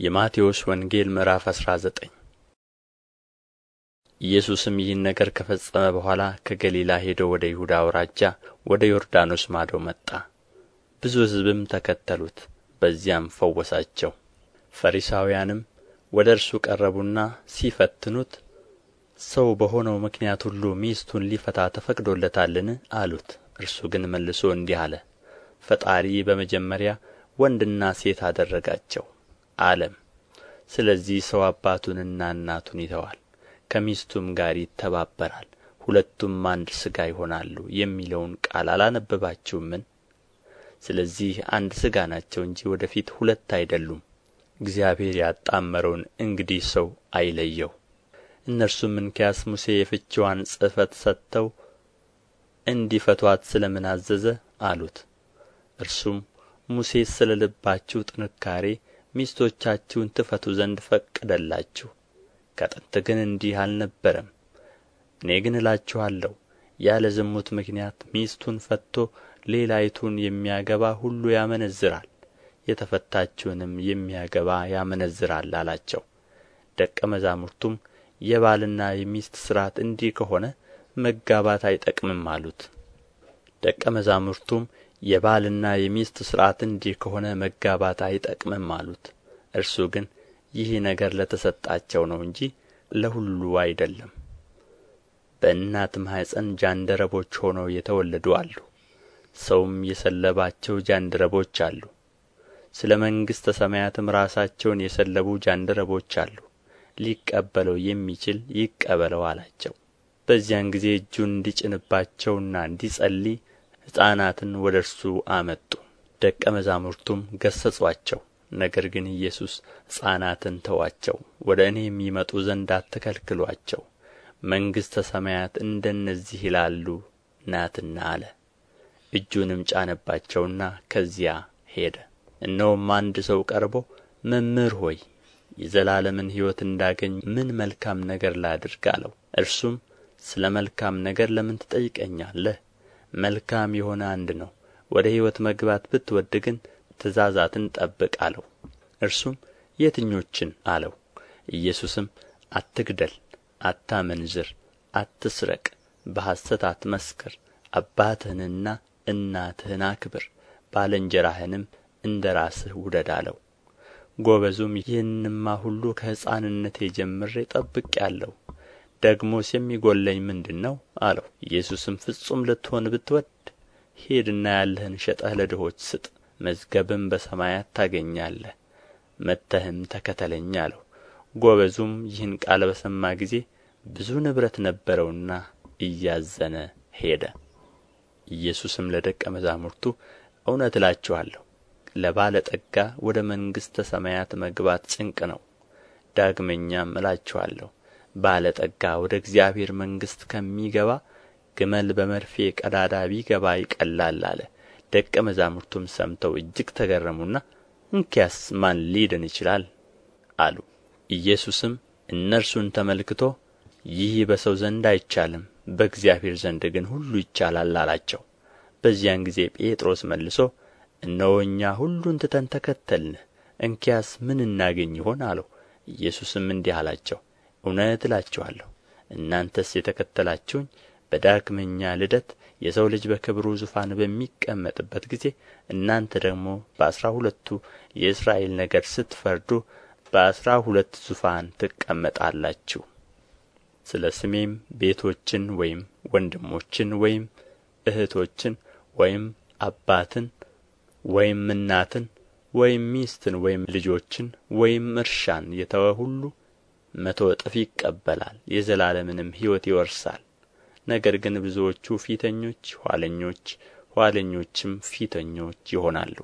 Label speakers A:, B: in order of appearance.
A: የማቴዎስ ወንጌል ምዕራፍ አስራ ዘጠኝ ኢየሱስም ይህን ነገር ከፈጸመ በኋላ ከገሊላ ሄዶ ወደ ይሁዳ አውራጃ ወደ ዮርዳኖስ ማዶ መጣ። ብዙ ሕዝብም ተከተሉት፣ በዚያም ፈወሳቸው። ፈሪሳውያንም ወደ እርሱ ቀረቡና ሲፈትኑት ሰው በሆነው ምክንያት ሁሉ ሚስቱን ሊፈታ ተፈቅዶለታልን? አሉት። እርሱ ግን መልሶ እንዲህ አለ፣ ፈጣሪ በመጀመሪያ ወንድና ሴት አደረጋቸው አለም ስለዚህ ሰው አባቱንና እናቱን ይተዋል ከሚስቱም ጋር ይተባበራል ሁለቱም አንድ ሥጋ ይሆናሉ የሚለውን ቃል አላነበባችሁምን? ስለዚህ አንድ ሥጋ ናቸው እንጂ ወደ ፊት ሁለት አይደሉም። እግዚአብሔር ያጣመረውን እንግዲህ ሰው አይለየው። እነርሱም እንኪያስ ሙሴ የፍችዋን ጽሕፈት ሰጥተው እንዲፈቷት ስለ ምን አዘዘ? አሉት። እርሱም ሙሴስ ስለ ልባችሁ ጥንካሬ ሚስቶቻችሁን ትፈቱ ዘንድ ፈቀደላችሁ። ከጥንት ግን እንዲህ አልነበረም። እኔ ግን እላችኋለሁ ያለ ዝሙት ምክንያት ሚስቱን ፈትቶ ሌላይቱን የሚያገባ ሁሉ ያመነዝራል የተፈታችውንም የሚያገባ ያመነዝራል አላቸው። ደቀ መዛሙርቱም የባልና የሚስት ሥርዓት እንዲህ ከሆነ መጋባት አይጠቅምም አሉት ደቀ መዛሙርቱም የባልና የሚስት ሥርዓት እንዲህ ከሆነ መጋባት አይጠቅምም አሉት። እርሱ ግን ይህ ነገር ለተሰጣቸው ነው እንጂ ለሁሉ አይደለም። በእናት ማኅፀን ጃንደረቦች ሆነው የተወለዱ አሉ። ሰውም የሰለባቸው ጃንደረቦች አሉ። ስለ መንግሥተ ሰማያትም ራሳቸውን የሰለቡ ጃንደረቦች አሉ። ሊቀበለው የሚችል ይቀበለው አላቸው። በዚያን ጊዜ እጁን እንዲጭንባቸውና እንዲጸልይ ሕፃናትን ወደ እርሱ አመጡ። ደቀ መዛሙርቱም ገሠጹአቸው ነገር ግን ኢየሱስ ሕፃናትን ተዉአቸው ወደ እኔ የሚመጡ ዘንድ አትከልክሉአቸው መንግሥተ ሰማያት እንደነዚህ ይላሉ ናትና አለ። እጁንም ጫነባቸውና ከዚያ ሄደ። እነሆም አንድ ሰው ቀርቦ መምህር ሆይ የዘላለምን ሕይወት እንዳገኝ ምን መልካም ነገር ላድርግ አለው። እርሱም ስለ መልካም ነገር ለምን ትጠይቀኛለህ መልካም የሆነ አንድ ነው። ወደ ሕይወት መግባት ብትወድ ግን ትእዛዛትን ጠብቅ አለው። እርሱም የትኞችን አለው? ኢየሱስም አትግደል አታመንዝር አትስረቅ በሐሰት አትመስክር አባትህንና እናትህን አክብር ባልንጀራህንም እንደ ራስህ ውደድ አለው። ጎበዙም ይህንማ ሁሉ ከሕፃንነቴ ጀምሬ ጠብቄአለሁ ደግሞስ የሚጎለኝ ምንድር ነው አለው። ኢየሱስም ፍጹም ልትሆን ብትወድ ሂድና ያለህን ሸጠህ ለድሆች ስጥ መዝገብም በሰማያት ታገኛለህ መጥተህም ተከተለኝ አለው። ጎበዙም ይህን ቃል በሰማ ጊዜ ብዙ ንብረት ነበረውና እያዘነ ሄደ። ኢየሱስም ለደቀ መዛሙርቱ እውነት እላችኋለሁ ለባለጠጋ ወደ መንግሥተ ሰማያት መግባት ጭንቅ ነው። ዳግመኛም እላችኋለሁ ባለጠጋ ወደ እግዚአብሔር መንግሥት ከሚገባ ግመል በመርፌ ቀዳዳ ቢገባ ይቀላል አለ። ደቀ መዛሙርቱም ሰምተው እጅግ ተገረሙና እንኪያስ ማን ሊድን ይችላል አሉ። ኢየሱስም እነርሱን ተመልክቶ ይህ በሰው ዘንድ አይቻልም በእግዚአብሔር ዘንድ ግን ሁሉ ይቻላል አላቸው። በዚያን ጊዜ ጴጥሮስ መልሶ እነሆ እኛ ሁሉን ትተን ተከተልንህ እንኪያስ ምን እናገኝ ይሆን አለው። ኢየሱስም እንዲህ አላቸው እውነት እላችኋለሁ እናንተስ የተከተላችሁኝ በዳግመኛ ልደት የሰው ልጅ በክብሩ ዙፋን በሚቀመጥበት ጊዜ እናንተ ደግሞ በአሥራ ሁለቱ የእስራኤል ነገድ ስትፈርዱ በአሥራ ሁለት ዙፋን ትቀመጣላችሁ። ስለ ስሜም ቤቶችን ወይም ወንድሞችን ወይም እህቶችን ወይም አባትን ወይም እናትን ወይም ሚስትን ወይም ልጆችን ወይም እርሻን የተወ ሁሉ መቶ እጥፍ ይቀበላል የዘላለምንም ሕይወት ይወርሳል። ነገር ግን ብዙዎቹ ፊተኞች ኋለኞች ኋለኞችም ፊተኞች ይሆናሉ